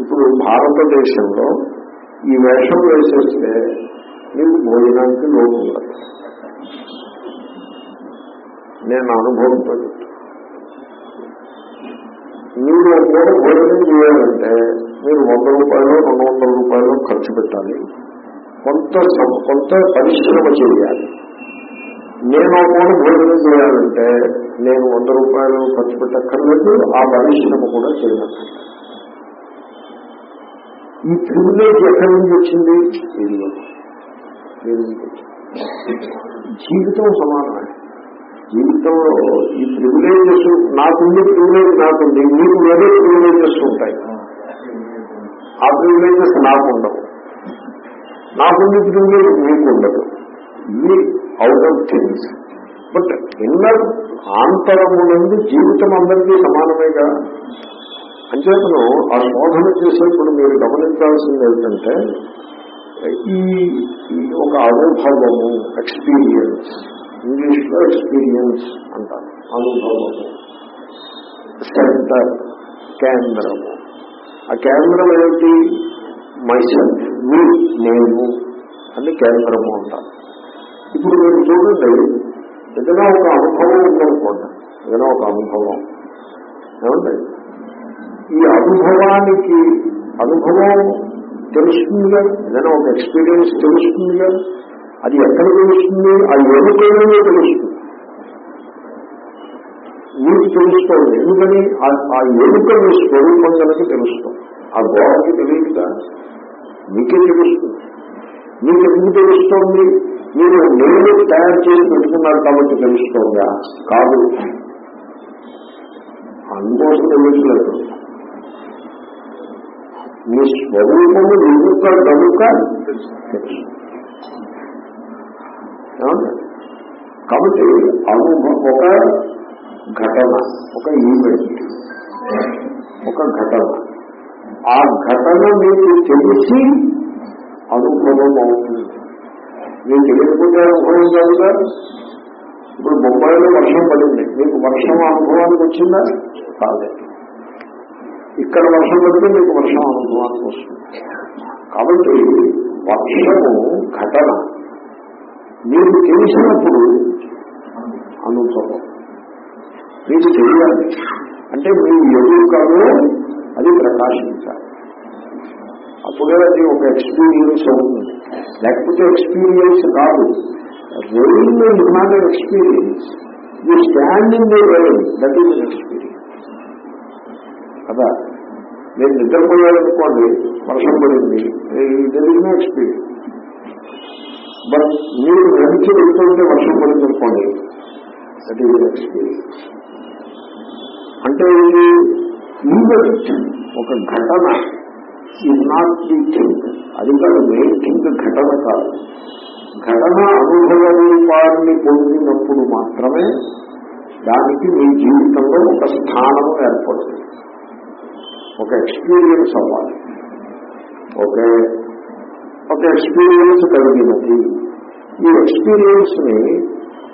ఇప్పుడు భారతదేశంలో ఈ వేషం వేసేస్తే మీకు భోజనానికి లోటు ఉండదు. నేను అనుభవంతో మీరు ఒక భోజనం చేయాలంటే మీరు వంద రూపాయలు రెండు వందల రూపాయలు ఖర్చు పెట్టాలి. కొంత కొంత పరిశ్రమ చేయాలి. నేను ఒక భోజనం చేయాలంటే నేను వంద రూపాయలు ఖర్చు పెట్టక్కర్లేదు ఆ పరిశ్రమ కూడా చేయనక్కర్లేదు. ఈ ప్రివిలేజ్ ఎక్కడి నుంచి వచ్చింది? జీవితం సమానమే జీవితంలో ఈ ప్రివిలేజెస్ నాకుంది ప్రివిలేజ్ నాకుంది మీకు వేరే ప్రివిలేజెస్ ఉంటాయి. ఆ ప్రివిలేజెస్ నాకు ఉండవు నాకుంది ప్రివిలేజ్ మీకు ఉండదు ఇవి out of things but inner ఆంతరము నుండి జీవితం అందరికీ సమానమేగా? అంచేతను ఆ శోధన చేసేప్పుడు మీరు గమనించాల్సింది ఏంటంటే ఈ ఒక అనుభవము ఎక్స్పీరియన్స్ ఇంగ్లీష్లో ఎక్స్పీరియన్స్ అంటారు. అనుభవము. సెంటర్ కేంద్రము. ఆ కేంద్రం ఏమిటి? మైసెల్ఫ్ మీ నేను అని కేంద్రము అంటారు. ఇప్పుడు మీరు చూడండి ఏదైనా ఒక అనుభవం ఉందనుకోండి ఏదైనా ఒక అనుభవం. ఏమండి? ఈ అనుభవానికి అనుభవం తెలుస్తుందిగా ఏదైనా ఒక ఎక్స్పీరియన్స్ తెలుస్తుందిగా అది ఎక్కడ తెలుస్తుంది? ఆ ఎరుకలోనే తెలుస్తుంది. మీకు తెలుస్తోంది ఎందుకని? ఆ- ఆ మీ స్వరూపం కనుక తెలుస్తుంది ఆ గోడకి తెలియదుగా మీకే తెలుస్తుంది. మీకు ఎందుకు తెలుస్తోంది? మీరు నేను తయారు చేసి పెట్టుకున్నారు కాబట్టి తెలుస్తోందా? కాదు. అందుకోసం తెలియట్లేదు మీ స్వరూపము ఎరుక గనుక తెలుస్తుంది కాబట్టి అనుభవం ఒక ఘటన ఒక ఈవెంట్ ఒక ఘటన. ఆ ఘటన మీకు తెలిసి అనుభవం అవుతుంది. మీకు తెలియకుండా అనుభవం కాదుగా ఇప్పుడు బొంబాయిలో వర్షం పడింది. మీకు వర్షం అనుభవానికి వచ్చిందా? కాలేదు. ఇక్కడ వర్షం పడితే మీకు వర్షం అనుభవానికి వస్తుంది. కాబట్టి వర్షము ఘటన. మీకు తెలిసినప్పుడు అనుభవం. మీకు తెలియాలి. అంటే మీ ఎదుగుకలో అది ప్రకాశించాలి. అప్పుడే అది ఒక ఎక్స్పీరియన్స్ అవుతుంది. లేకపోతే ఎక్స్పీరియన్స్ కాదు. Rain not experience you standing the rain that is experience కదా? నేను నిద్రపోయాలనుకోండి వర్షం పడింది. జరిగిన ఎక్స్పీరియన్స్ బట్ మీరు మంచి వెళ్తుంటే వర్షం పడింది అనుకోండి దట్ ఈజ్ ఎక్స్పీరియన్స్ అంటే ఇది ఈవెంట్ ఒక ఘటన. ఈజ్ నాట్ ది థింక్ అది కాదు మెయిన్ థింక్ ఘటన కాదు. ఘటన అనుభవ రూపాన్ని పొందినప్పుడు మాత్రమే దానికి మీ జీవితంలో ఒక స్థానము ఏర్పడుతుంది. ఒక ఎక్స్పీరియన్స్ అవ్వాలి. ఓకే ఒక ఎక్స్పీరియన్స్ కలిగినది. ఈ ఎక్స్పీరియన్స్ని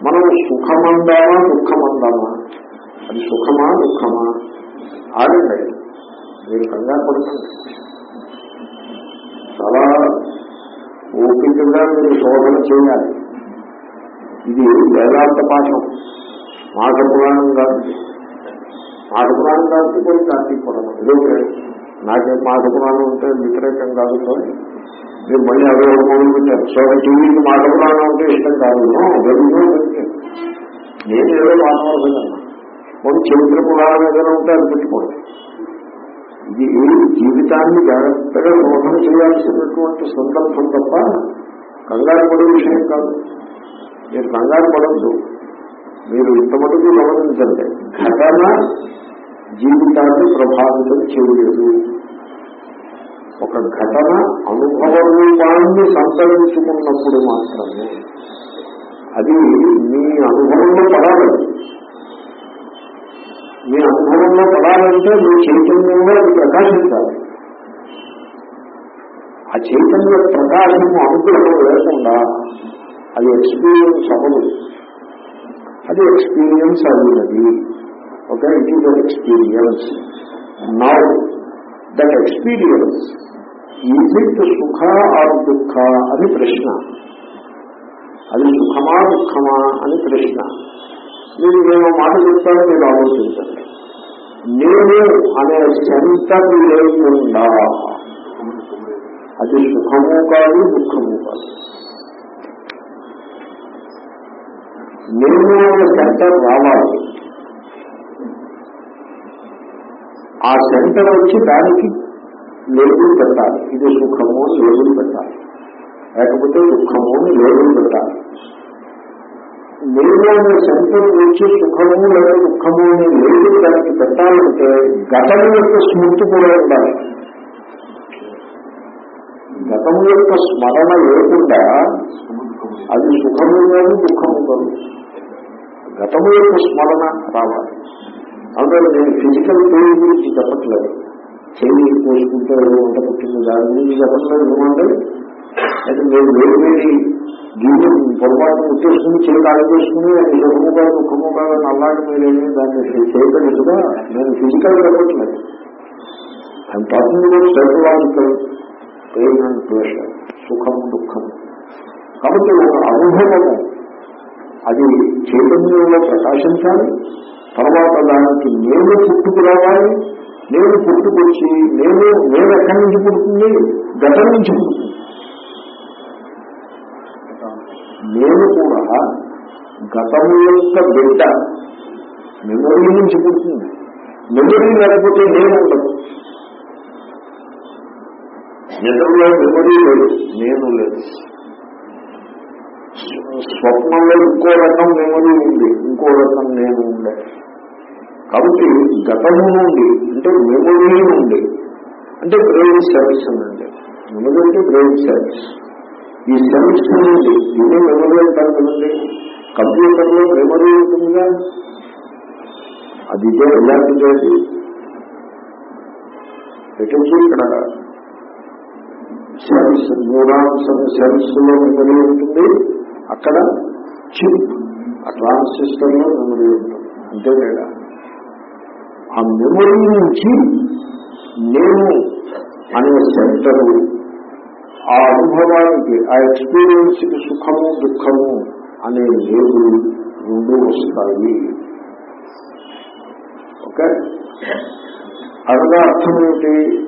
మనం సుఖమందామా దుఃఖమందామా? అది సుఖమా దుఃఖమా? ఆడండి మీరు కంగారు పడుతుంది చాలా ఓపికగా మీరు శోధన చేయాలి. ఇది వేదాంత పాఠం. మాఘ పురాణం కాదు. మాఘ పురాణం కాబట్టి పోయి కార్తీక పురాణం ఇదొకే నాకే మాఘ పురాణం అంటే వ్యతిరేకం కాదు సార్ మీరు మళ్ళీ అదే మొదలు పెట్టారు సో టీవీకి మాఘ పురాణం అంటే ఇష్టం కాదు వెలుగులో నేను ఏదో మాట్లాడుతున్నాను కొన్ని చరిత్ర పురాణం ఏదైనా ఉంటే అది పెట్టుకోండి ఇది జీవితాన్ని జాగ్రత్తగా శోధన చేయాల్సినటువంటి సందర్భం తప్ప కంగారు పడే విషయం కాదు మీరు కంగారు పడద్దు మీరు ఇంత గమనించండి ఘటన జీవితాన్ని ప్రభావితం చేయలేదు. ఒక ఘటన అనుభవ రూపాన్ని సంతరించుకున్నప్పుడు మాత్రమే అది మీ అనుభవంలో పడాలి. మీ అనుభవంలో పడాలంటే మీ చైతన్యంలో అది ప్రకాశించాలి. ఆ చైతన్య ప్రకాశము అనుగ్రహం లేకుండా అది ఎక్స్పీరియన్స్ అవ్వదు. అది ఎక్స్పీరియన్స్ అయినది okay it is an experience now that experience is it సుఖ ఆర్ దుఃఖ అని ప్రశ్న అది సుఖమా దుఃఖమా అని ప్రశ్న మీరు నేను మాట చెప్తాను మీరు ఆలోచించండి. నేను అనే సెంటర్ లేకుండా అది సుఖము కాదు దుఃఖము కాదు. నేను అనే సెంటర్ రావాలి. ఆ సెంటర్ వచ్చి దానికి లేబుల్ పెట్టాలి. ఇది సుఖము అని లేబుల్ పెట్టాలి. లేకపోతే దుఃఖము అని లేబుల్ పెట్టాలి. నేను అనే సెంటర్ వచ్చి సుఖము లేదా దుఃఖము అనే లేబుల్ దానికి పెట్టాలంటే గతం యొక్క స్మృతి కూడా ఉండాలి. గతం యొక్క స్మరణ లేకుండా అది సుఖము కాదు దుఃఖము కాదు. గతము యొక్క స్మరణ రావాలి. అందులో నేను ఫిజికల్ పెయిన్ గురించి చెప్పట్లేదు. చెయ్యి కోసుకుంటే వంట పుట్టింది దాని గురించి చెప్పట్లేదు. ఏమంటే అయితే మీరు వేరు వేడి గిన్నె పొరపాటు ముట్టేసుకుని చెయ్యి కాలు చేసుకుని అది సుఖము కాదు దుఃఖము కాదు అని అలాగే మీరేమి దాన్ని చేయగలుగుతుందా నేను ఫిజికల్ చెప్పట్లేదు I'm talking psychological pain and pressure సుఖము దుఃఖము కాబట్టి ఒక అనుభవము అది చైతన్యంలో ప్రకాశించాలి. తర్వాత దానికి నేను పుట్టుకు రావాలి నేను పుట్టుకొచ్చి నేను నేను ఎక్కడి నుంచి పుడుతుంది? గతం నుంచి పుడుతుంది. నేను కూడా గతం యొక్క బిడ్డ మెమొరీ నుంచి పుడుతుంది. మెమొరీ లేకపోతే నేను ఉండదు నిద్రలో మెమొరీ లేదు నేను లేదు. స్వప్నంలో ఇంకో రకం మెమొరీ ఉంది ఇంకో రకం నేను ఉండే. కాబట్టి గతము నుండి అంటే మెమొరీ నుండి అంటే బ్రెయిన్ సెల్స్ అండి మెమొరీ అంటే బ్రెయిన్ సెల్స్ ఈ సెల్స్ నుండి ఇదే మెమొరీ అంటారు కదండి. కంప్యూటర్లో మెమొరీ ఉంటుందిగా అది ఇదే ఎలాంటిదే పెట్టచ్చు ఇక్కడ? సెల్స్ న్యూరాన్స్ సెల్స్లో మెమొరీ ఉంటుంది. అక్కడ చిప్ ఆ ట్రాన్సిస్టర్లో మెమొరీ ఉంటుంది. అంతే తేడా. ఆ మెమొరీ నుంచి నేను అనే సెంటర్ ఆ అనుభవానికి ఆ ఎక్స్పీరియన్స్కి సుఖము దుఃఖము అనే లేదు రెండు వస్తాయి. ఓకే? అనగా అర్థం ఏమిటి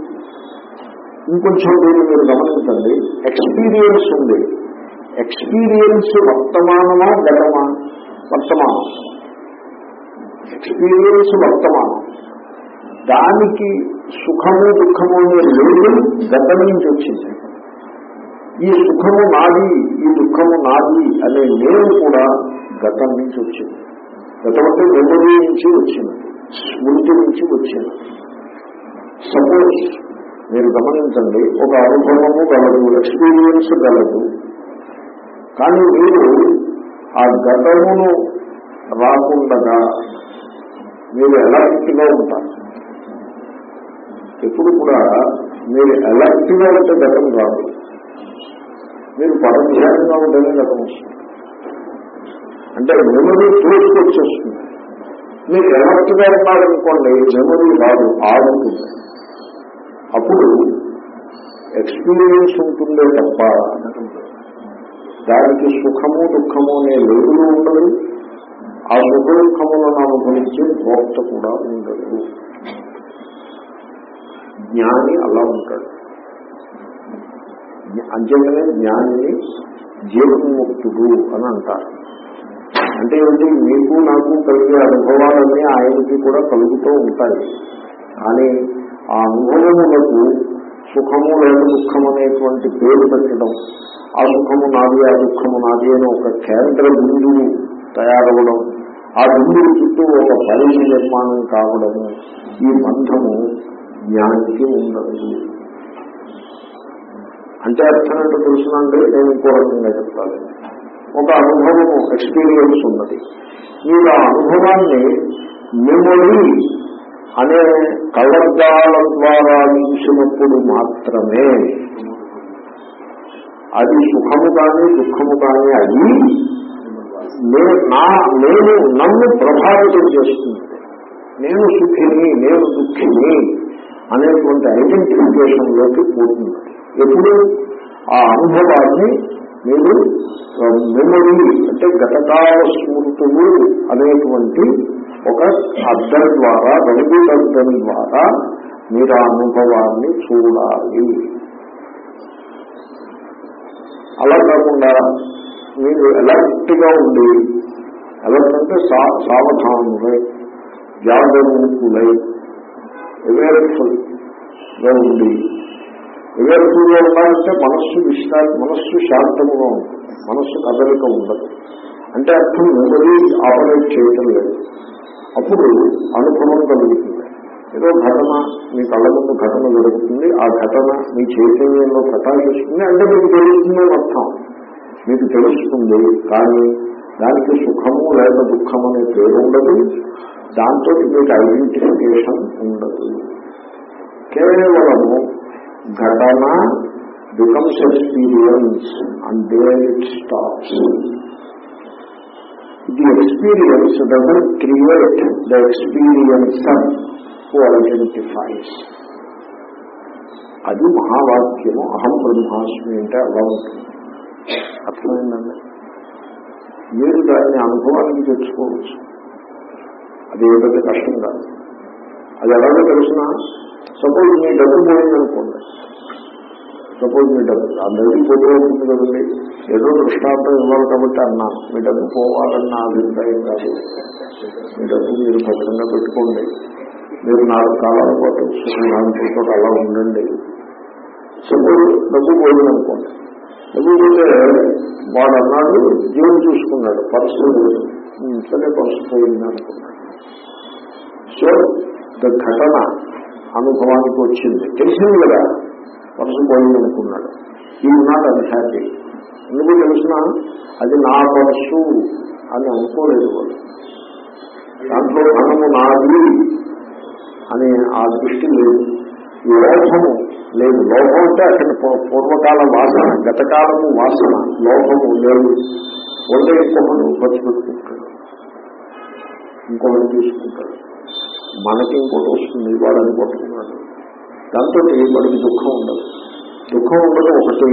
ఇంకొంచెం దీన్ని మీరు గమనించండి. ఎక్స్పీరియన్స్ ఉంది. ఎక్స్పీరియన్స్ వర్తమానమా గతమా వర్తమానం. ఎక్స్పీరియన్స్ వర్తమానం. దానికి సుఖము దుఃఖము అనే లేదు గతం నుంచి వచ్చింది. ఈ సుఖము నాది ఈ దుఃఖము నాది అనే నేను కూడా గతం నుంచి వచ్చింది. గతం అంటే మెమరీ నుంచి వచ్చింది. స్మృతి నుంచి వచ్చింది. సపోజ్ మీరు గమనించండి ఒక అనుభవము గలదు ఎక్స్పీరియన్స్ గలదు. కానీ మీరు ఆ గతమును రాకుండగా మీరు ఎలర్ట్గా ఉంటారు? ఎప్పుడు కూడా మీరు ఎలర్ట్గా ఉంటే గతం రాదు మీరు పరధ్యానంగా ఉంటేనే గతం వస్తుంది. అంటే మెమరీ తోసుకొచ్చేస్తుంది మీరు ఎలర్ట్గా ఉన్నారనుకోండి మెమరీ రాదు ఆడుతుంది అప్పుడు ఎక్స్పీరియన్స్ ఉంటుందే తప్ప దానికి సుఖము దుఃఖము అనే లేదులు ఉండదు ఆ సుఖ దుఃఖములను అనుభవించే భోక్త కూడా ఉండదు జ్ఞాని అలా ఉంటాడు. అంచేతనే జ్ఞానిని జీవన్ముక్తుడు అని అంటారు. అంటే ఏంటి మీకు నాకు కలిగే అనుభవాలన్నీ ఆయనకి కూడా కలుగుతూ ఉంటాయి. కానీ ఆ అనుభవములకు సుఖము లేదా దుఃఖం అనేటువంటి పేరు పెట్టడం ఆ సుఖము నాది ఆ దుఃఖము నాది అని ఒక కేంద్ర బిందువు తయారవడం ఆ బిందువు చుట్టూ ఒక పరిధి నిర్మాణం కావడము ఈ బంధము జ్ఞానికి ఉండదు అంటే అర్థం ఏంటో తెలుసునండి నేను ఇంకో రకంగా చెప్తాను. ఒక అనుభవము ఎక్స్పీరియన్స్ ఉన్నది. మీరు ఆ అనుభవాన్ని మెమొరీ అనే కళ్ళద్దాల ద్వారా చూసినప్పుడు మాత్రమే అది సుఖము కానీ దుఃఖము కానీ అది నా నేను నన్ను ప్రభావితం చేస్తుంది. నేను సుఖిని నేను దుఃఖిని. అనేటువంటి ఐడెంటిఫికేషన్లోకి పోతుంది. ఎప్పుడు? ఆ అనుభవాన్ని మీరు మెమొరీ అంటే గతకాల స్మృతులు అనేటువంటి ఒక అద్దం ద్వారా బహుదూత అద్దం ద్వారా మీరు ఆ అనుభవాన్ని చూడాలి. అలా కాకుండా మీరు ఎలర్ట్గా ఉండి ఎలర్ట్ అంటే సావధానులై జాగరూకులై అవేర్ఫుల్గా ఉండి అవేర్ఫుల్గా ఉండాలంటే మనస్సు విశ్రాంతి మనస్సు శాంతముగా ఉంటుంది మనస్సు కదలిక ఉండదు అంటే అర్థం మెమరీ ఆపరేట్ చేయటం లేదు. అప్పుడు అనుభవం కలుగుతుంది. ఏదో ఘటన మీ కళ్ళ ముందు ఘటన జరుగుతుంది. ఆ ఘటన మీ చైతన్యంలో ప్రకాశిస్తుంది అంటే మీకు తెలుస్తుంది అర్థం. మీకు తెలుస్తుంది కానీ దానికి సుఖము లేక దుఃఖం అనే పేరు ఉండదు. దాంతో మీకు ఐడెంటిఫికేషన్ ఉండదు కేవలము ఘటన becomes experience and there it stops the experience doesn't create the experiencer who identifies అది మహావాక్యము అహం బ్రహ్మాస్మి అంటే అలా ఉంటుంది అర్థమైందండి మీరు దాన్ని అనుభవానికి తెచ్చుకోవచ్చు అది పెద్ద కష్టం కాదు. అది ఎలాగో తెలిసిన? సపోజ్ మీ డబ్బు పోయిందనుకోండి. సపోజ్ మీ డబ్బు ఆ డబ్బు పోతే ఉంటుంది కదండి. ఏదో దృష్టాంతం ఇవ్వాలి కాబట్టి అన్నాను మీ డబ్బు పోవాలన్న అభిప్రాయం కాదు. మీ డబ్బు మీరు భద్రంగా పెట్టుకోండి. మీరు నాలుగు కాలాల పాటు నాలుగు అలా ఉండండి. సపోజ్ డబ్బు పోయిందనుకోండి. డబ్బు పోతే వాడు అన్నాడు జీవం చూసుకున్నాడు. పర్సు సరే పర్సు పోయింది అనుకున్నాడు సో ద ఘటన అనుభవానికి వచ్చింది. తెలిసింది కదా మనసు పోయింది అనుకున్నాడు. ఈ నాట్ అన్హ్యాపీ ఎందుకు తెలిసిన అది నా పర్సు అని అనుకోలేదు వాడు. దాంట్లో ధనము నాది అని ఆ దృష్టి లేదు. లోభము లేదు. లోభం అంటే అక్కడ పూర్వకాల వాసన గతకాలము వాసన లోభము లేదు. వంట ఇంకొకడు ఖర్చు పెట్టుకుంటాడు ఇంకొకటి తీసుకుంటాడు. మనకి ఇంకోటి వస్తుంది వాడని పట్టుకున్నాడు దాంతో వాడికి దుఃఖం ఉండదు. దుఃఖం ఉండదు ఒకటి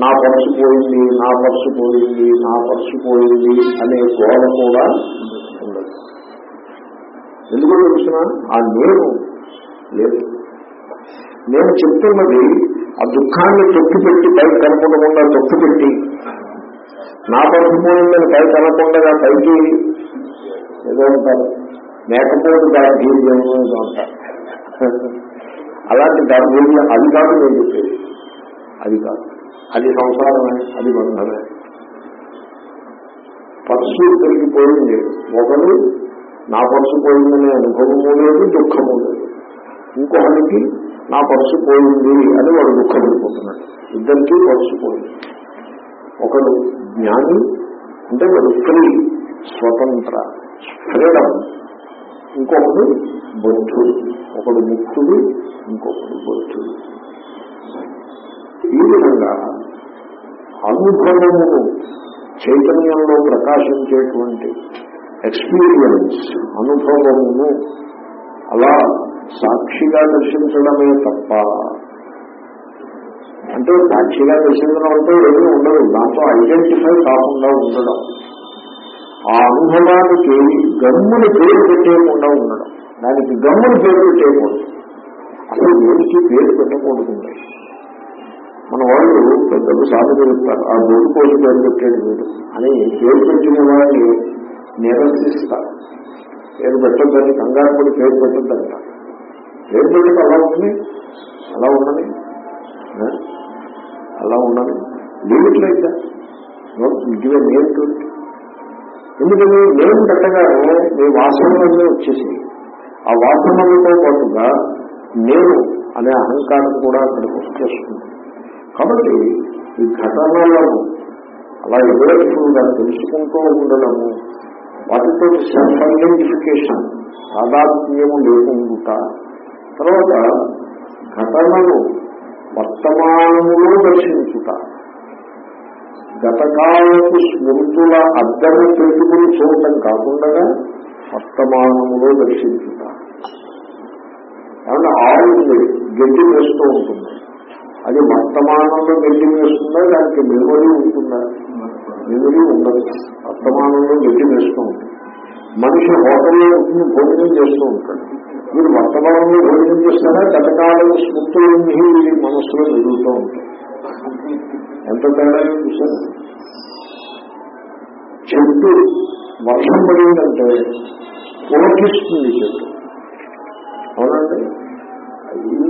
నా పర్సు పోయింది నా పర్సు పోయింది నా పర్సు పోయింది అనే గోడ కూడా ఉండదు. ఎందుకు వచ్చిన ఆ నేను లేదు. నేను చెప్తున్నది ఆ దుఃఖాన్ని తొక్కిపెట్టి పైకి కనపడకుండా తొక్కిపెట్టి నా పర్సు పోయిందని పైకి కనకుండా పైకి. ఏదో ఉంటారు మేకపోటు గాంధీర్యం ఏదో అంటారు అలాంటి గాంధీర్యం అది కాదు నేను చెప్పేది. అది కాదు. అది సంసారమే అది బంధమే. పర్సు పెరిగిపోయింది. ఒకడు నా పర్సు పోయిందనే అనుభవము లేదు దుఃఖము లేదు ఇంకొకరికి నా పర్సు పోయింది అని వాడు దుఃఖపడిపోతున్నాడు. ఇద్దరికీ పర్సు పోయింది. ఒకడు జ్ఞాని అంటే వాడు ఫ్రీ స్వతంత్ర ఫ్రీడమ్ ఇంకొకడు బుద్ధుడు. ఒకడు ముక్తుడు ఇంకొకడు బుద్ధుడు. ఈ విధంగా అనుభవమును చైతన్యంలో ప్రకాశించేటువంటి ఎక్స్పీరియన్స్ అనుభవమును అలా సాక్షిగా దర్శించడమే తప్ప అంటే సాక్షిగా దర్శించడం అంటే ఏమీ ఉండదు. దాంతో ఐడెంటిఫై కాకుండా ఉండడం. ఆ అనుభవానికి గమ్ముని పేరు పెట్టేయకుండా ఉండడం. దానికి గమ్ముని పేరు పెట్టేయకూడదు. అసలు దేనికి పేరు పెట్టకూడదు మన వాళ్ళు పెద్దలు సాధన చెప్తారు ఆ గొడ్డు కోసం పేరు పెట్టాడు మీరు అని పేరు పెట్టిన వాడిని నిరసిస్తారు పేరు పెట్టద్దని కంగారు పడి పేరు పెట్టద్దంట. పేరు పెట్టడం అలా ఉంటుంది అలా ఉండదు అలా ఉండదు లీవిట్లయితే గివ్ నేమ్ టు ఇట్. ఎందుకని నేను పెట్టగానే మీ వాసనలన్నీ వచ్చేసి ఆ వాసనలతో పాటుగా నేను అనే అహంకారం కూడా అక్కడికి వచ్చేస్తుంది కాబట్టి ఈ ఘటనలను అలా ఎదురకుండా తెలుసుకుంటూ ఉండడము వాటితో సెల్ఫ్ ఐడెంటిఫికేషన్ సాధాత్మ్యము లేకుండా తర్వాత ఘటనను వర్తమానములో దర్శించుట. గతకాలపు స్మృతుల అద్దము పెట్టుకుని చూడటం కాకుండా వర్తమానములో దర్శించుట ఏమన్నా ఆవు గడ్డి వేస్తూ ఉంటుంది. అది వర్తమానంలో గడ్డి వేస్తుందా దానికి మెమరీ ఉంటుందా? మెమరీ ఉండదు. వర్తమానంలో గడ్డి వేస్తూ ఉంటుంది. మనిషి హోటల్లో ఉంటుంది భోజనం చేస్తూ ఉంటాడు. మీరు వర్తమానంలో భోజనం చేస్తారా? గతకాలం స్మృతులన్నీ మనస్సులో జరుగుతూ ఉంటాయి. ఎంత తేడా చూసారు చెట్టు వర్షం పడిందంటే పులకిస్తుంది చెట్టు అవునండి?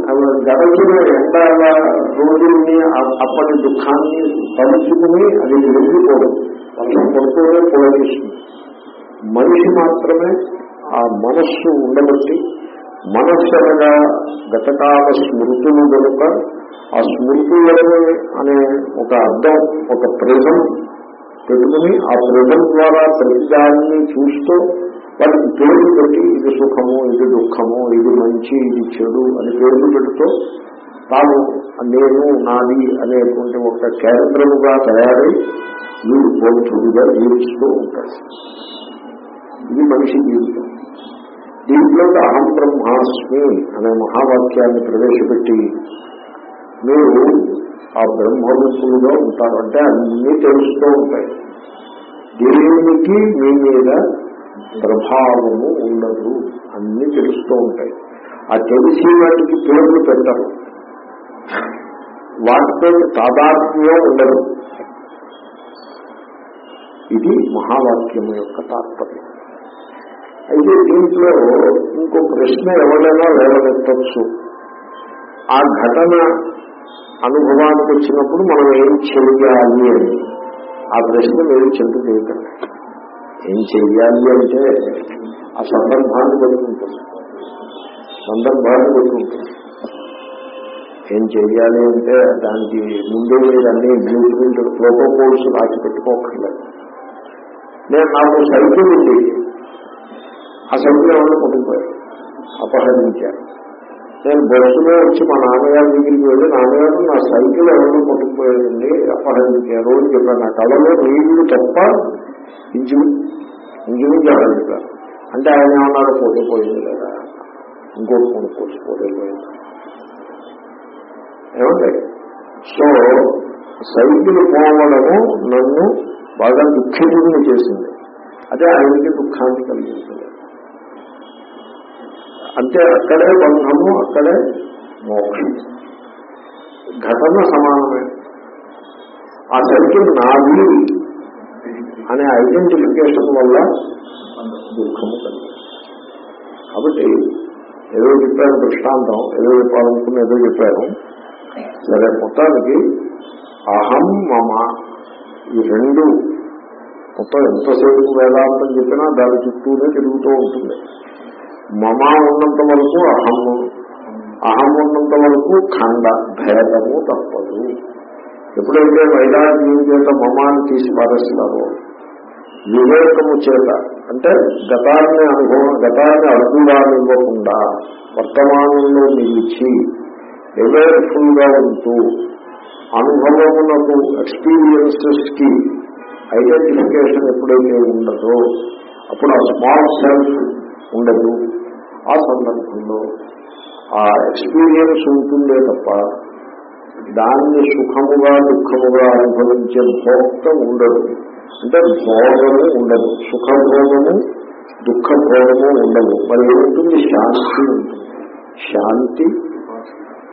అవి గడచిన ఎండ రోజుల్ని అప్పటి దుఃఖాన్ని తలుచుకుని అది వెళ్ళిపోవడం వర్షం పడుతూనే పులకిస్తుంది. మనిషి మాత్రమే ఆ మనస్సు ఉండబట్టి మనస్సు అనగా గతకాల స్మృతులు కనుక ఆ స్మృతి అనే ఒక అర్థం ఒక ప్రిజం పెట్టుకుని ఆ ప్రిజం ద్వారా ప్రతిదాన్ని చూస్తూ వాటికి పేర్లు పెట్టి ఇది సుఖము ఇది దుఃఖము ఇది మంచి ఇది చెడు అని పేర్లు పెడుతూ తాను నేను నాది అనేటువంటి ఒక కేంద్రముగా తయారై వీడు బౌద్ధుడిగా జీవిస్తూ ఉంటాడు ఇది మనిషి జీవితం. దీంట్లో అహం బ్రహ్మాస్మి అనే మహావాక్యాన్ని ప్రవేశపెట్టి మీరు ఆ బ్రహ్మరూపులుగా ఉంటారంటే అన్నీ తెలుస్తూ ఉంటాయి. దేనికి మీ మీద ప్రభావము ఉండదు. అన్నీ తెలుస్తూ ఉంటాయి. ఆ తెలిసి వాటికి పేర్లు పెట్టరు. వాటితో తాదాత్మ్యం ఉండదు. ఇది మహావాక్యం యొక్క తాత్పర్యం. అయితే దీంట్లో ఇంకో ప్రశ్న ఎవరైనా లేవనెత్తచ్చు ఆ ఘటన అనుభవానికి వచ్చినప్పుడు మనం ఏం చెయ్యాలి అని. ఆ ప్రశ్న మీరు చింత చేయకండి ఏం చెయ్యాలి అంటే ఆ సందర్భాన్ని బట్టి సందర్భాన్ని బట్టి ఉంటుంది ఏం చెయ్యాలి అంటే దానికి ముందే మీరు అన్ని బ్లూ ప్రింట్ ప్రోటోకాల్స్ రాసి పెట్టుకోకర్లేదు నేను నాకు సైకిల్ ఉంది. ఆ సైకిల్ ఎవరిని కొట్టుకుపోయాను అపహరించాను నేను బస్సులో వచ్చి మా నాన్నగారి దగ్గరికి వెళ్ళి నాన్నగారు నా సైకిల్ ఎవరో కొట్టుకుపోయారండి అపహరించారు అని చెప్పాను నా కళలో నీళ్ళు తప్ప ఇంచు ఇంచుమించి ఎవరు చెప్పారు. అంటే ఆయన ఏమన్నారు పోతే లేదా ఇంకోటి కొనుక్కోవచ్చు పోతే పోయింది. ఏమంటే సో సైకిల్ పోవడము నన్ను బాగా దుఃఖితుడిని చేసింది. అదే ఆయనకి దుఃఖాన్ని కలిగించింది. అంటే అక్కడే బంధము అక్కడే మోక్షం. ఘటన సమానమే. ఆ సర్కిల్ నాది అనే ఐడెంటిఫికేషన్ వల్ల దుఃఖము కలిగింది కాబట్టి ఏదో చెప్పాను దృష్టాంతం ఏదో చెప్పాలనుకున్న ఏదో చెప్పాను. సరే మొత్తానికి అహం మమ ఈ రెండు మొత్తం ఎంతసేపు వేదాంతం చెప్పినా దాని చుట్టూనే తిరుగుతూ ఉంటుంది. మమ ఉన్నంత వరకు అహము. అహం ఉన్నంత వరకు ఖండ భేదము తప్పదు. ఎప్పుడైతే వైరాగ్యం చేత మమాన్ని తీసి పారేస్తున్నారో వివేకము చేత అంటే గతాన్ని అనుభవం గతాన్ని అనుభవానివ్వకుండా వర్తమానంలో నిలిచి అవేర్ఫుల్గా ఉంటూ అనుభవమునకు ఎక్స్పీరియన్సెస్కి ఐడెంటిఫికేషన్ ఎప్పుడైతే ఉండదో అప్పుడు ఆ స్మాల్ సెల్ఫ్ ఉండదు. ఆ సందర్భంలో ఆ ఎక్స్పీరియన్స్ ఉంటుందే తప్ప దాన్ని సుఖముగా దుఃఖముగా అనుభవించే భోక్త ఉండదు. అంటే భోగము ఉండదు సుఖభోగము దుఃఖభోగము ఉండదు. మరి ఏముంటుంది? శాంతి ఉంటుంది. శాంతి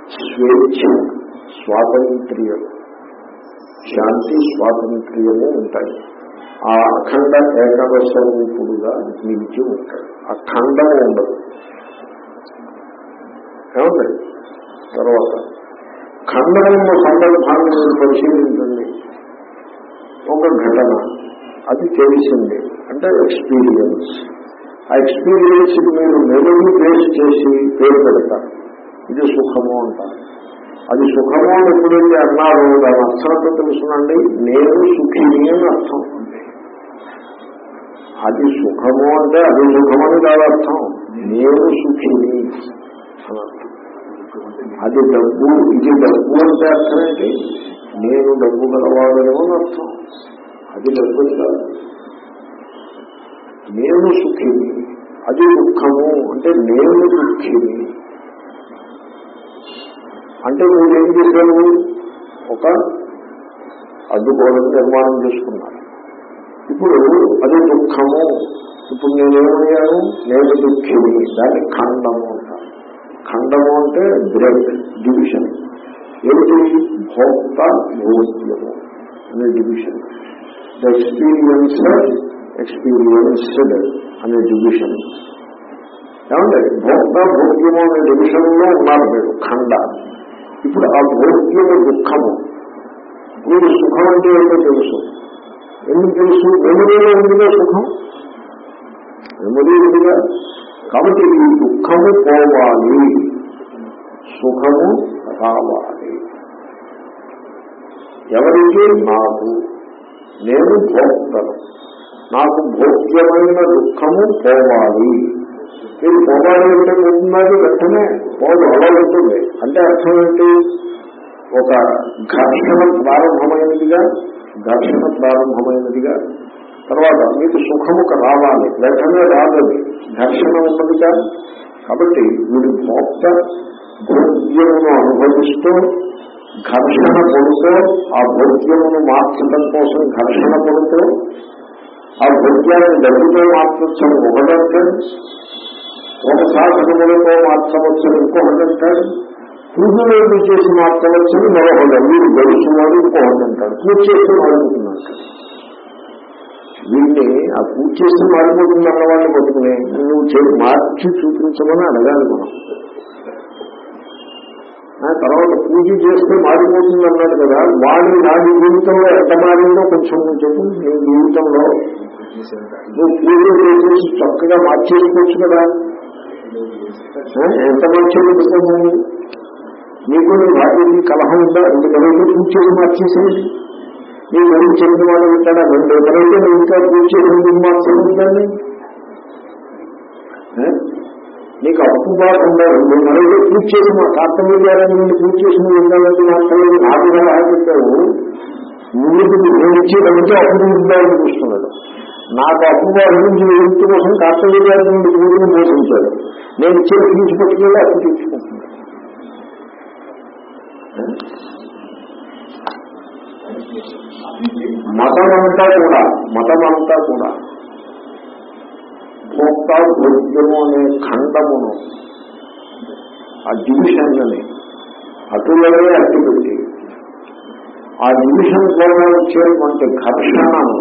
స్వేచ్ఛ స్వాతంత్ర్యం. శాంతి స్వాతంత్ర్యము ఉంటాయి. ఆ అఖండ ఏకరస్వరూపుడుగా నిలిచి ఉంటాయి. ఆ ఉండదు. ఏమండి? తర్వాత ఖండము సందర్భాన్ని మీరు పరిశీలించండి. ఒక ఘటన అది తెలిసింది. అంటే ఎక్స్పీరియన్స్ ఆ ఎక్స్పీరియన్స్ మీరు మెరుగు బేస్ చేసి పేరు పెడతారు. ఇది సుఖము అంటారు. అది సుఖము అని ఎప్పుడైతే అన్నారు దాని అర్థం అంటే తెలుసునండి. నేను సుఖిని అని అర్థం. అది సుఖము అంటే అది సుఖమని కాదు అర్థం. నేను సుఖిని అది డబ్బు ఇది డబ్బు అంటే అర్థం ఏంటి? నేను డబ్బు గలవాడను అని అర్థం. అది డబ్బు కాదు నేను సుఖిని అది దుఃఖము అంటే నేను దుఃఖిని. అంటే మీరు ఏం చేశారు ఒక అడ్డుకోవడం నిర్మాణం చేసుకున్నారు. ఇప్పుడు అది దుఃఖము. ఇప్పుడు నేనేమయ్యాను? నేను దుఃఖిని దాన్ని ఖండము అంటారు. ఖండము అంటే బ్రెడ్ డివిజన్ ఏమిటి? భోక్త భోగ్యము అనే డివిజన్ ద ఎక్స్పీరియన్సర్ ఎక్స్పీరియన్స్డ్ అనే డివిజన్ ఏమంటే భోక్త భోగ్యము అనే డివిజన్లో ఉన్నారు మీరు ఖండ. ఇప్పుడు ఆ భోగ్యము దుఃఖము. మీరు సుఖం అంటే ఏంటో తెలుసు. ఎందుకు తెలుసు? మెమరీలో ఉందిగా సుఖం? మెమరీ ఉందిగా? కాబట్టి ఈ దుఃఖము పోవాలి. సుఖము రావాలి. ఎవరికి? నాకు. నేను భోక్తను. నాకు భోగ్యమైన దుఃఖము పోవాలి. మీరు పోవాలి అంటే పోతున్నది వెంటనే పోదు అలా ఉంటుంది అంటే అర్థం ఏంటి? ఒక ఘర్షణ ప్రారంభమైనదిగా ఘర్షణ ప్రారంభమైనదిగా తర్వాత మీకు సుఖముకు రావాలి. వెంటనే రాదని ఘర్షణ ఉన్నదిగా. కాబట్టి వీడు భోక్త భోగ్యమును అనుభవిస్తూ ఘర్షణ పడుతూ ఆ భోగ్యమును మార్చడం కోసం ఘర్షణ పడుతూ ఆ భోగ్యాన్ని డబ్బుతో మార్చొచ్చని ఒకటంటాడు ఒక సాధనములతో మార్చవచ్చని ఇంకొకటి అంటాడు పూజలు చేసి మార్చవచ్చని మరొకటి మీరు గడుచున్నాడు ఇంకొకటి అంటాడు పూజ చేసి మారిపోతున్నాడు వీడిని ఆ పూజ చేసి మారిపోతుంది అన్నవాడిని పట్టుకుని నువ్వు చేసి మార్చి చూపించమని అడగాలి మనం. తర్వాత పూజ చేస్తే మారిపోతుంది అన్నాడు కదా వాడి నా జీవితంలో ఎంత మారిందో కొంచెం చెప్పు నీ జీవితంలో నువ్వు పూజ చేసి చక్కగా మార్చేసుకోవచ్చు కదా. ఆ, ఎంత మంచిది మీకు వాటికి కలహం ఉందా? రెండు పూజ కూర్చొని మార్చేసేది మీ గురించి చెప్పిన వాళ్ళు ఉంటాడా? రెండు ఎవరైతే నువ్వు ఇంకా కూర్చొని చేసి ఎందుకు మార్చలేదు నీకు అప్పు బాధ ఉండాలి నువ్వు మరైతే పూజ చేసి మా కార్తవీర్యాలని నుండి పూజ చేసి ఉండాలని ఉండాలంటే నాకు ఎలా చెప్పావు ముందుకు నేను రెండు అప్పుడు ఉండాలని చూస్తున్నాడు. నాకు అప్పు బాధ నుంచి వ్యక్తి కోసం కార్తవీర్యాల నుండి పూజను మోసించాడు నేను ఇచ్చే ఫీజు అప్పు తీసుకున్నాను మతం అంతా కూడా మతం అంతా కూడా. భోక్త భోగ్యము అనే ఖండమును ఆ డివిజన్లని అటులనే అట్టుపెట్టి ఆ డివిజన్ ద్వారా వచ్చేటువంటి ఘర్షణను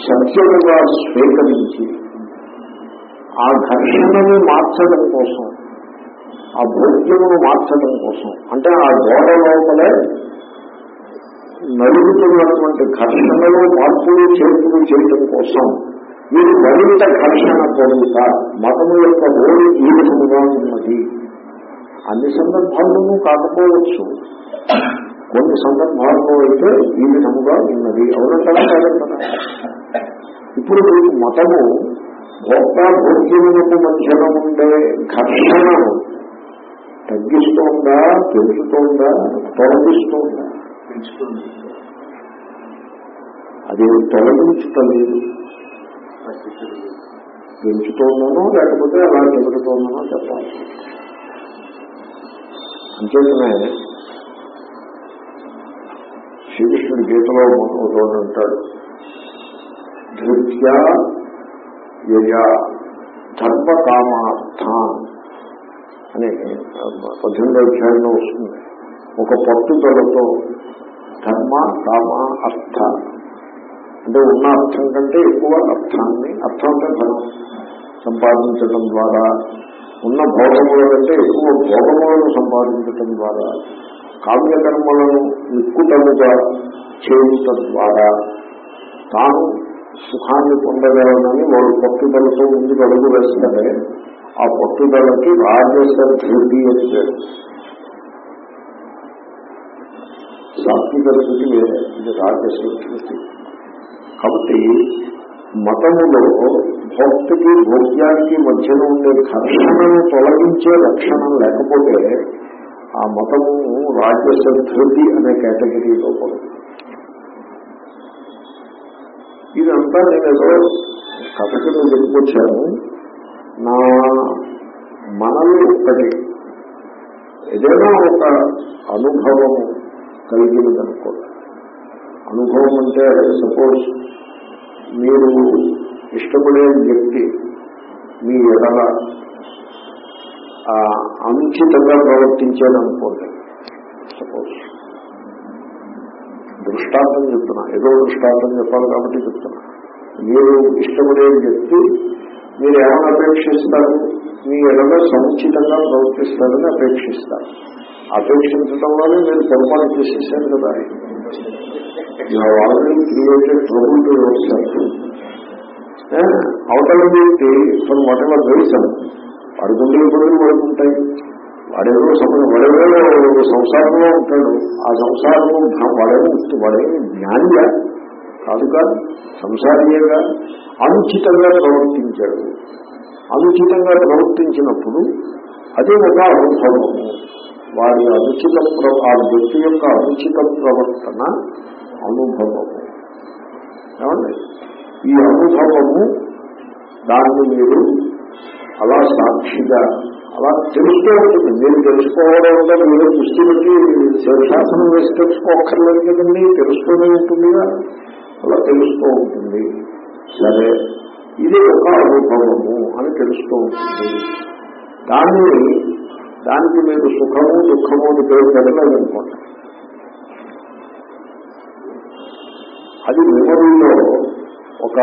సత్యముగా స్వీకరించి ఆ ఘర్షణని మార్చడం కోసం ఆ భోగ్యమును మార్చడం కోసం. అంటే ఆ గోడ లోపలే నలుగుతున్నటువంటి ఘర్షణలో మార్పులు చేర్పులు చేయడం కోసం. మీరు మరింత ఘర్షణ పొందుతా మతము యొక్క ఓడి ఈ విధముగా ఉన్నది. అన్ని సందర్భాల్లోనూ కాకపోవచ్చు. కొన్ని సందర్భాల్లో అయితే ఈ విధముగా ఉన్నది. అవునంటారా కాదంటారా? ఇప్పుడు మీకు మతము భోక్త భోగ్యములకు మధ్యన ఉండే ఘర్షణను తగ్గిస్తోందా పెంచుతోందా తొలగిస్తోందా? అది తొలగించటలేదు పెంచుతోందనో లేకపోతే అలా చెబుతోందనో చెప్పాలి. అంచేతనే శ్రీకృష్ణుడి గీతలో రోజు అంటాడు ధృత్యా యయా ధర్మకామార్థాన్ అని పద్దెనిమిదో అధ్యాయంలో వస్తుంది. ఒక పట్టుదలతో ధర్మ కామ అర్థ అంటే ఉన్న అర్థం కంటే ఎక్కువ అర్థాన్ని అర్థం అంటే ధనం సంపాదించడం ద్వారా ఉన్న భోగముల కంటే ఎక్కువ భోగములను సంపాదించడం ద్వారా కామ్యకర్మలను నిక్కుటముగా చేయించడం ద్వారా తాను సుఖాన్ని పొందగలనని వాళ్ళు పట్టుదలతో ముందుకు అడుగు వేస్తారే ఆ పట్టుదలకి రాజస ధృతి అని పేరు సాత్విక స్థితి వేరే ఇది రాజస ధృతి. కాబట్టి మతములో భక్తికి భోగ్యానికి మధ్యన ఉండే ఘర్షణను తొలగించే లక్షణం లేకపోతే ఆ మతము రాజస ధృతి అనే కేటగిరీలో పడుతుంది ఇదంతా నేను ఏదో కథకి నేను చెప్పుకొచ్చాను. నా మనల్ని ఒక్కటి. ఏదైనా ఒక అనుభవము కలిగినదనుకోండి. అనుభవం అంటే సపోజ్ మీరు ఇష్టపడే వ్యక్తి మీ ఎడల అనుచితంగా ప్రవర్తించాడనుకోండి సపోజ్ దృష్టాంతం చెప్తున్నా. ఏదో దృష్టాంతం చెప్పాలి కాబట్టి చెప్తున్నా. మీరు ఇష్టపడే వ్యక్తి మీరు ఏమైనా అపేక్షిస్తారు? మీ ఎడలో సముచితంగా ప్రవర్తిస్తారని అపేక్షిస్తారు. అపేక్షించడంలోనే మీరు పొరపాటు చేసేసారు కదా. You already created trouble to వచ్చారు అవతల వ్యక్తి ఫర్ వాట్ ఎవర్ రీజన్ వాడి గుండెలు ఇబ్బందులు పడుతుంటాయి వాడేదో సమయం వాడేదో సంసారంలో ఉంటాడు. ఆ సంసారంలో వాడేమో వాడేమో జ్ఞానిగా కాదు కాదు సంసారీయంగా అనుచితంగా ప్రవర్తించాడు. అనుచితంగా ప్రవర్తించినప్పుడు అది ఒక అనుభవము వారి అనుచిత ప్ర- ఆ వ్యక్తి యొక్క అనుచిత ప్రవర్తన అనుభవము ఏమండి? ఈ అనుభవము దాన్ని మీరు అలా సాక్షిగా అలా తెలుస్తూ ఉంటుంది. మీరు తెలుసుకోవడం అంటే మీరు దృష్టి పెట్టి శివశాసనం వేసి తెలుసుకోక్కర్లేదు కదండి తెలుస్తూనే ఉంటుందిగా. అలా తెలుస్తూ ఉంటుంది. సరే ఇది ఒక అనుభవము అని తెలుస్తూ ఉంటుంది. దాన్ని దానికి మీరు సుఖము దుఃఖము అని పేరు పెట్టలేదనుకోండి అది మెమరీలో ఒక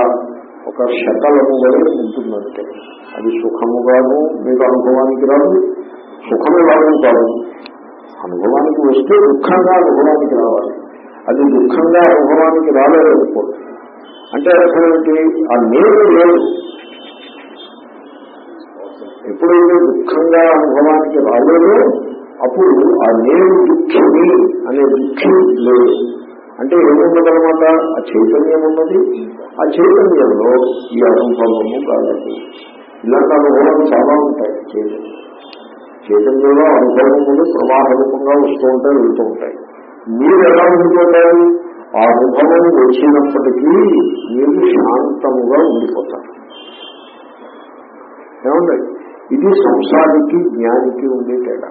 ఒక శకలము వలె ఉంటుందంటే అది సుఖముగాను మీకు అనుభవానికి రాదు సుఖము రాదు కాదు. అనుభవానికి వస్తే దుఃఖంగా అనుభవానికి రావాలి. అది దుఃఖంగా అనుభవానికి రాలేదనుకోండి అంటే అర్థం ఏంటి? ఆ నేను లేదు. ఎప్పుడైతే దుఃఖంగా అనుభవానికి రాలేదో అప్పుడు ఆ నేను దుఃఖిని అనే దుఃఖి లేదు. అంటే ఏముండదనమాట ఆ చైతన్యం ఉన్నది. ఆ చైతన్యంలో ఈ అనుభవము కాలేదు. ఇలాంటి అనుభవాలు చాలా ఉంటాయి. చైతన్యం. చైతన్యంలో అనుభవములు ప్రవాహ రూపంగా వస్తూ ఉంటాయి వెళ్తూ ఉంటాయి. మీరు ఎలా ఉండిపోతారు? ఆ అనుభవం వచ్చినప్పటికీ మీరు శాంతముగా ఉండిపోతారు. ఏమండి? ఇది సంసారికి జ్ఞానికి ఉండే తేడా.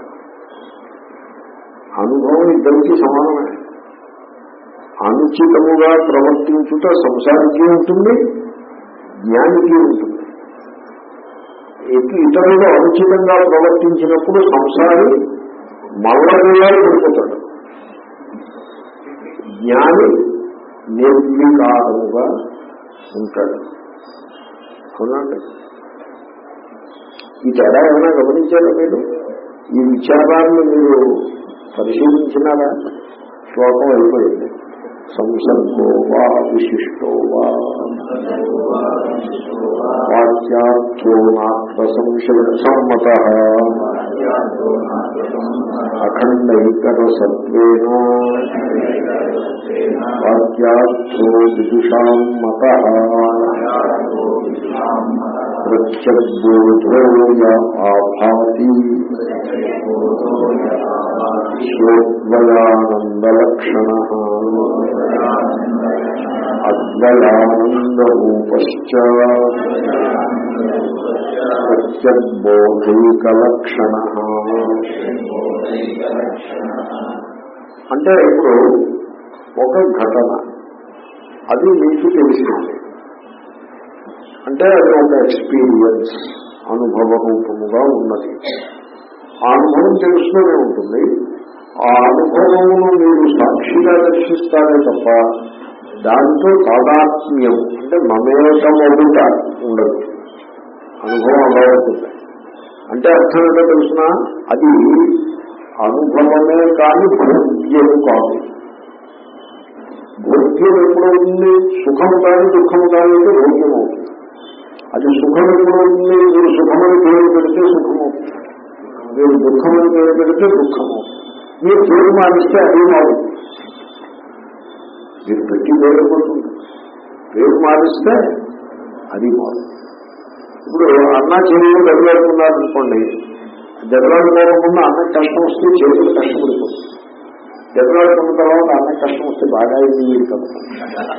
అనుభవం ఇద్దరికి సమానమే. అనుచితముగా ప్రవర్తించుట సంసారికి ఉంటుంది జ్ఞానికి ఉంటుంది. ఇతరులు అనుచితంగా ప్రవర్తించినప్పుడు సంసారి మళ్ళీ పడిపోతాడు. జ్ఞాని నిర్వికారముగా ఉంటాడు. అవునండి ఈ తేడా ఏమైనా గమనించారా మీరు? ఈ విచారాన్ని మీరు పరిశీలించినారా శ్లోకం అయిపోయింది. సంసర్గో వా విశిష్టో వా. వాక్యార్థో నాత్మ సంశయ సమ్మత. అఖండైకర సత్వేన వాక్యార్థో విదుషాం మత ప్రత్యద్బోధోయ ఆభాతి స్వద్వయానందలక్షణ అద్వయానందరూపశ్చ ప్రత్యద్బోధైకలక్షణ అంటే ఇప్పుడు ఒక ఘటన. అది మీకు తెలిసింది అంటే అది ఒక ఎక్స్పీరియన్స్ అనుభవ రూపముగా ఉన్నది. ఆ అనుభవం తెలుస్తూనే ఉంటుంది. ఆ అనుభవమును మీరు సాక్షిగా దర్శిస్తారే తప్ప దాంతో తాదాత్మ్యం అంటే మమేకమవుట ఉండదు. అనుభవం అలా ఉంటుంది అంటే అర్థం ఏంటో తెలుసిన? అది అనుభవమే కానీ భోగ్యము కాదు. భోగ్యం ఎప్పుడవుతుంది సుఖము కానీ దుఃఖము కానీ అంటే భోగ్యం అవుతుంది. అది సుఖం ఎప్పుడవుతుంది మీరు సుఖమని పేరు పెడితే సుఖము. మీరు దుఃఖమని పేరు పెడితే దుఃఖము. మీరు పేరు మారిస్తే అది మారుతుంది మీరు పెట్టి పేరు పడుతుంది పేరు మారిస్తే అది మారుతుంది ఇప్పుడు అన్న చెవులు దెబ్బలాడుకున్నారు అనుకోండి దెబ్బలాడుకోకుండా అన్న కష్టం వస్తే చెవులు కష్టపడిపోతుంది దెబ్బలాడుకున్న తర్వాత అన్న కష్టం వస్తే బాగా అయింది మీరు కదా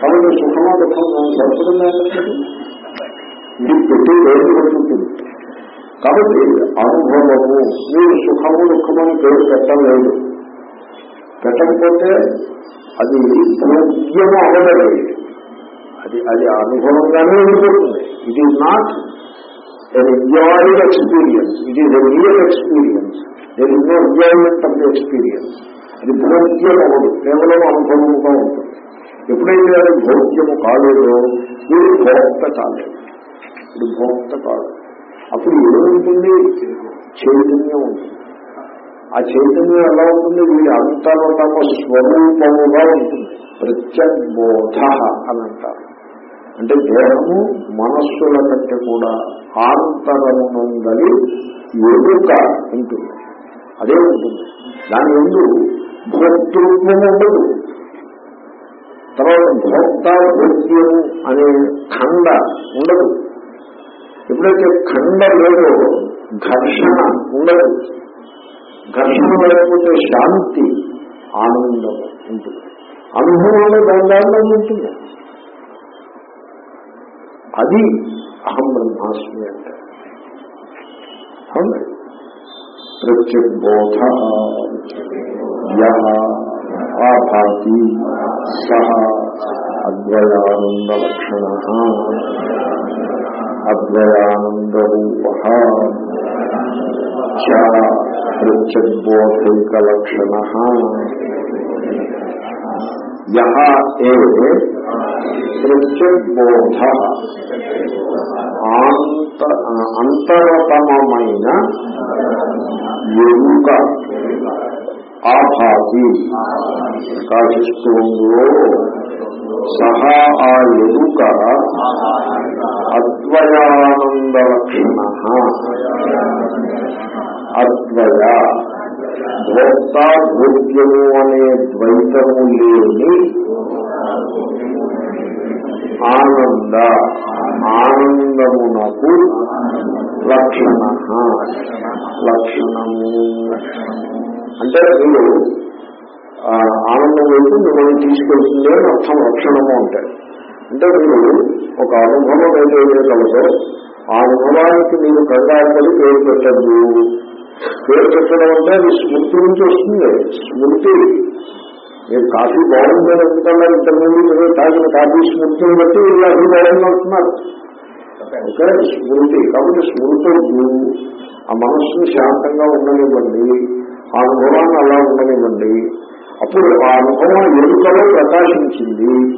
కాబట్టి సుఖమా దుఃఖం సరిపడిందా మీరు పెట్టి పేరు పడుతుంది కాబట్టి అనుభవము మీరు సుఖము దుఃఖమని పేరు పెట్టలేదు పెట్టకపోతే అది భోగ్యము అవలేదు అది అది అనుభవంగానే ఉండిపోతుంది. It is not an enjoyed experience it is a real experience there is no enjoyment of the experience అది భోగ్యం అవ్వదు కేవలం అనుభవముగా ఉంటుంది ఎప్పుడైతే అది భోగ్యము కాలేదో వీడు భోక్త కాలేదు ఇది భోక్త కాదు అప్పుడు ఏముంటుంది చైతన్యం ఉంటుంది ఆ చైతన్యం ఎలా ఉంటుంది వీడి అంతరతమ స్వరూపముగా ఉంటుంది ప్రత్యబోధ అని అంటారు అంటే దేహము మనస్సుల కంటే కూడా ఆంతరమునందలి ఎదుక ఉంటుంది అదే ఉంటుంది. దాని ముందు భోక్తృత్వం ఉండదు. తర్వాత భోక్త భోగ్యము అనే ఖండ ఉండదు. ఎప్పుడైతే ఖండ లేదో ఘర్షణ ఉండదు. ఘర్షణ లేకపోతే శాంతి ఆనందం ఉంటుంది. అనుభవంలో దాని దానిలో ఉంటుంది. అది అహం బ్రహ్మాస్మి అంటే. అవును? ప్రత్యబోధ ఆభాతి సహ అద్వయానందలక్షణ అద్వయానందరూప ప్రత్యబోధైకలక్షణ యహ ఏ ప్రత్యబోధ ఆంత అంతరతమైన ఎరుక ఆభాతి ప్రకాశిస్తుందో సహా ఆ ఎరుక అద్వయానంద లక్షణ అద్వయ భోక్త భోగ్యము అనే ద్వైతము లేని ఆనంద ఆనందమునకు లక్షణ. లక్షణము. అంటే మీరు ఆనందం వైపు మిమ్మల్ని తీసుకెళ్తుంది అని అర్థం లక్షణము అంటే. అంటే మీరు ఒక అనుభవం ఏదైతే కలదో ఆ అనుభవానికి మీరు కంగారు పేరు పెట్టద్దు. పేరు పెట్టడం అంటే అది స్మృతి నుంచి వస్తుంది. స్మృతి. మీరు కాఫీ బాగుందని ఎందుకన్నారు ఇంతకుముందు తాగిన కాఫీ స్మృతిని బట్టి వీళ్ళు అన్ని బాగుంది అంటున్నారు. ఓకే స్మృతి. కాబట్టి స్మృతి ఆ మనస్సును శాంతంగా ఉండనివ్వండి. ఆ అనుభవాన్ని అలా ఉండనివ్వండి. అప్పుడు ఆ అనుభవం ఎరుకలో ప్రకాశించింది.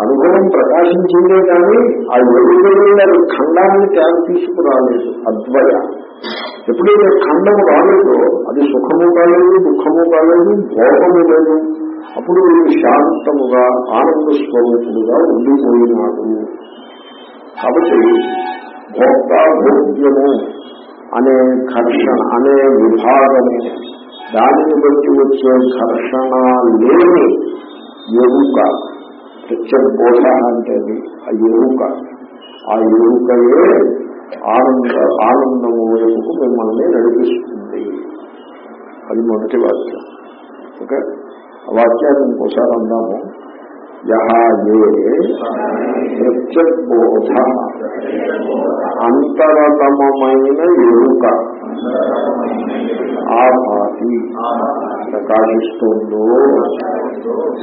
అనుభవం ప్రకాశించిందే కానీ ఆ ఎరుకలో ఖండాన్ని త్యాగ తీసుకురాలేదు. అద్వయ. ఎప్పుడైతే ఖండము రాలేదో అది సుఖము కాలేదు దుఃఖము కాలేదు భోగము లేదు అప్పుడు వీడు శాంతముగా ఆనంద స్వరూపుడుగా ఉండిపోయినాడు కాబట్టి భోక్త భోగ్యము అనే ఘర్షణ అనే విభాగము దానిని బట్టి వచ్చే ఘర్షణ లేని ఎరుక ప్రత్యబోధ అంటే ఆ ఎరుక ఆ ఎరుకయే ఆనంద ఆనందము వైపుకు మిమ్మల్ని నడిపిస్తుంది. అది మొదటి వాక్యం. ఓకే? వాక్యాన్ని ఇంకోసారి అందాము. యహాయే ప్రత్యబోధ అంతరతమైన ఎరుక. ఆభాతి ప్రకాశిస్తుందో.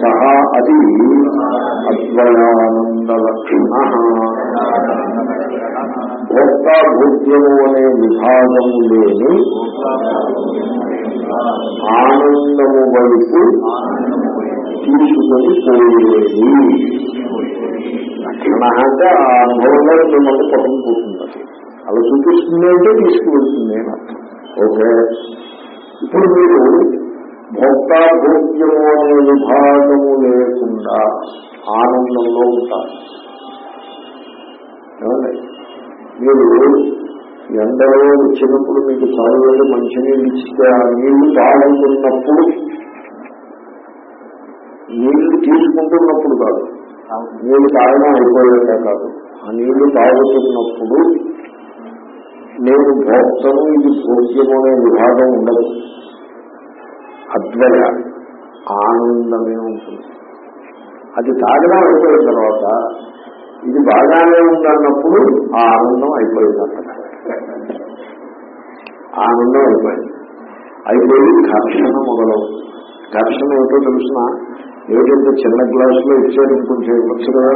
సహా అది అద్వయానంద లక్షణ భోక్త భోగ్యము అనే విభాగము లేని ఆనందము వైపు తీసుకొని పోయేది. లక్షణ అంటే ఆ అనుభవంలో మిమ్మల్ని పట్టుకుపోతుంది అలా చూపిస్తుంది అంటే తీసుకువెళ్తుంది ఓకే. ఇప్పుడు మీరు భోక్త భోగ్యము అనే విభాగము లేకుండా ఆనందంలో ఉంటారు. ఏమండి? మీరు ఎండలో వచ్చినప్పుడు మీకు చదువులు మంచినీళ్ళు ఇస్తే ఆ నీళ్ళు తాగుతున్నప్పుడు నీళ్ళు తీసుకుంటున్నప్పుడు కాదు. నీళ్ళు తాగడం అయిపోయాక కాదు. ఆ నీళ్ళు తాగుతున్నప్పుడు నేను భోక్తను ఇది భోగ్యము అనే విభాగం ఉండదు. అద్వయ ఆనందమే ఉంటుంది. అది తాగడం అయిపోయిన తర్వాత ఇది బాగానే ఉందన్నప్పుడు ఆ ఆనందం అయిపోయింది ఆనందం అయిపోయింది. అయిపోయి ఘర్షణ మొదలవుతుంది ఘర్షణ ఏమిటో తెలిసిన? ఏమిటంటే చిన్న గ్లాసులో ఇచ్చారు ఇంకొంచెం ఇవ్వచ్చు కదా?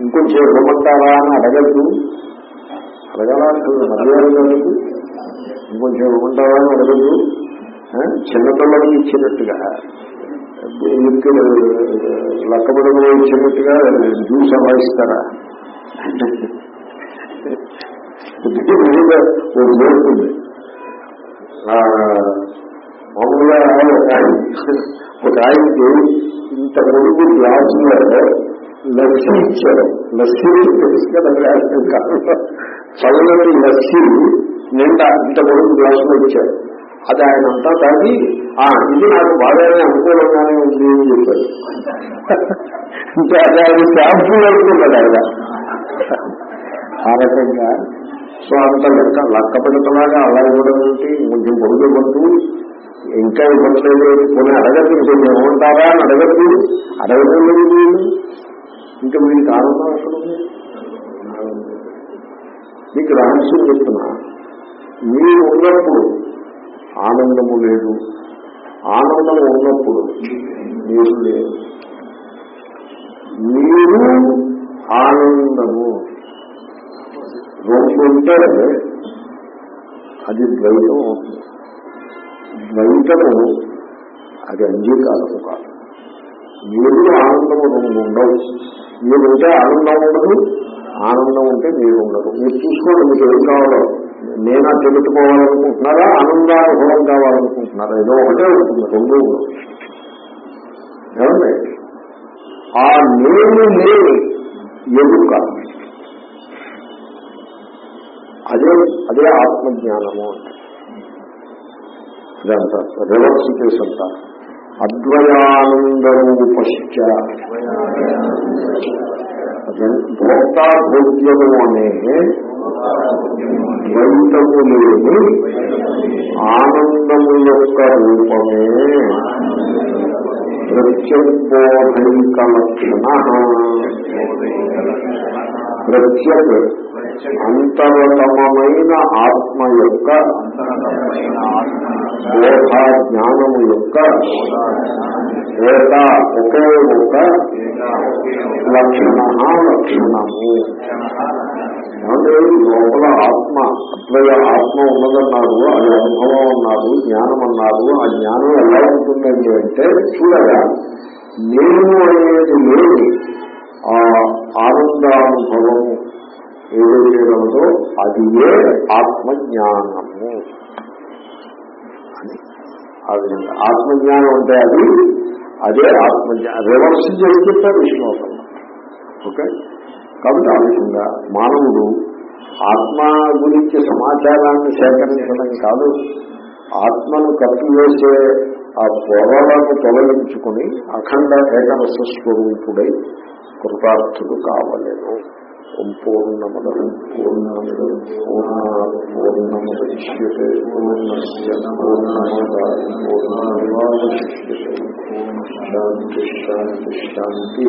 ఇంకొంచెం ఇవ్వమంటారా అని అడగద్దు. అడగాలంటుంది మర్యాద ఇంకొంచెం ఇవ్వమంటారా అని అడగద్దు. చిన్నపిల్లలకి ఇచ్చినట్టుగా ఎన్నికలు లక్కబడుగు ఇచ్చినట్టుగా జ్యూస్ అమ్మాయిస్తారా మీద జరుగుతుంది మామూలుగా ఒక ఆయనకి ఇంత ముందు గ్లాసులో లస్సీ ఇచ్చారు. లస్సీ తెలుసు కదా గ్లాసు కాదు లస్సీ నిండా ఇంత ముందు గ్లాసులో ఇచ్చారు. అది ఆయన అంతా తాగి ఆ ఇది నాకు బాగానే అనుకూలంగానే ఉంది అని చెప్పారు అంటే అది ఆయన శాంపుల్ అనుకున్నాడు ఆయన. ఆ రకంగా సో అంత లెక్క లక్క పెడతలాగా అలా ఇవ్వడం ఏంటి? కొంచెం పొడుగు ఇవ్వద్దు ఇంకా ఇవ్వట్లేదు కొన్ని అడగద్దు కొంచెం ఏమంటారా అని అడగద్దు అడగడం లేదు. ఇంకా వీరికి ఆనందం అసలు మీకు రహస్యం చెప్తున్నా మీరు ఉన్నప్పుడు ఆనందము లేదు. ఆనందం ఉన్నప్పుడు మీరు లేదు. మీరు ఆనందము. రెండు ఉంటే అది ద్వైతం అవుతుంది. ద్వైతము అది అంగీకారము కాదు. మీరు ఆనందము రెండు ఉండవు. మీరు ఉంటే ఆనందం ఉండదు ఆనందం ఉంటే మీరు ఉండదు. మీరు చూసుకోండి మీకు ఏం కావాలో. నేనా తెలుసుకోవాలనుకుంటున్నారా ఆనందానుభవం కావాలనుకుంటున్నారా? ఏదో ఒకటే ఉంటుంది రెండు ఏమండి? ఆ నేను లేని ఎదుక అదే అదే ఆత్మజ్ఞానము అంటే. అదంతా రివర్స్ చేసి అంటారు అంతా. అద్వయానందరూపశ్చ. భోక్తా భోగ్యము అనే ద్వైతము లేని ఆనందము యొక్క రూపమే ప్రత్యక్బోధైక లక్షణ ప్రత్యక్ అంతరతమైన ఆత్మ యొక్క బోధ జ్ఞానము యొక్క ఏక ఒకే ఒక లక్షణ లక్షణము అంటే లోపల ఆత్మ అద్వయ ఆత్మ ఉన్నదన్నారు అది అనుభవం అన్నారు జ్ఞానం అన్నారు ఆ జ్ఞానం ఎలా ఉంటుందండి అంటే చూడగా నేను అనేది లేని ఆ ఆనందానుభవం ఏదైతే కలదో అది ఏ ఆత్మజ్ఞానము? అని. ఆ విధంగా ఆత్మజ్ఞానం అంటే అది అదే ఆత్మజ్ఞానం రివర్స్ చేసి చెప్తారు ఈ ఓకే? కాబట్టి ఆ విధంగా మానవుడు ఆత్మ గురించి సమాచారాన్ని సేకరించడం కాదు. ఆత్మను కప్పివేసే ఆ పొరలను తొలగించుకుని అఖండ ఏకరస స్వరూపుడై కృతార్థుడు కావలేను ఓం పూర్ణమదం పూర్ణమిదం పూర్ణ పూర్ణముద్యతే పూర్ణస్ పూర్ణమాదాయ పూర్ణమివాశిష్యతే శాంతి శాంతి శాంతి